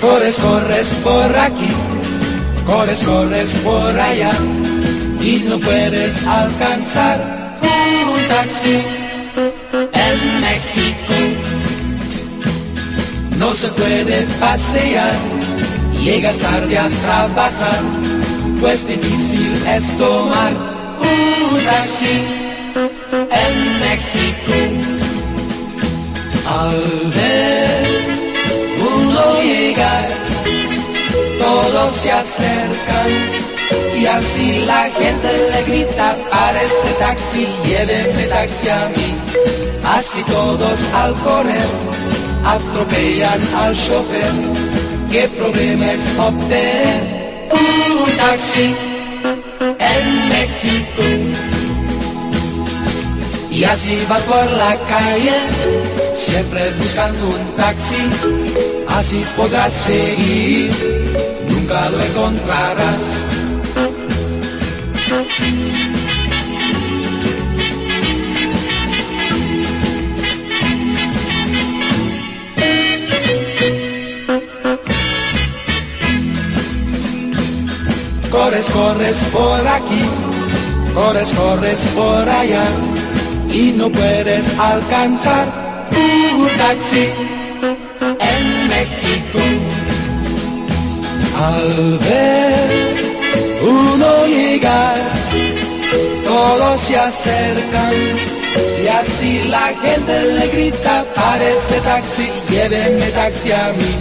Corres, corres por aquí, corres, corres por allá. Y no puedes alcanzar un taxi en México. No se puede pasear, llegas tarde a trabajar, pues difícil es tomar un taxi todos se acercan y así la gente le grita, para ese taxi, llévenme taxi a mí. Así todos al correr atropellan al chofer. ¿Qué problema es obtener un taxi en México? Y así vas por la calle, siempre buscando un taxi, así podrás seguir, lo encontrarás. Corres, corres por aquí, corres, corres por allá y no puedes alcanzar un taxi Al ver uno llegar, todos se acercan y así la gente le grita, parece taxi, llévenme taxi a mí.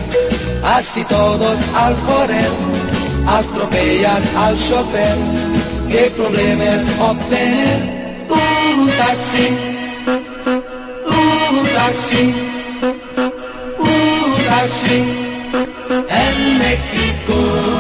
Así todos al correr atropellan al chofer. ¿Qué problema es obtener un taxi? Un taxi, un taxi. México.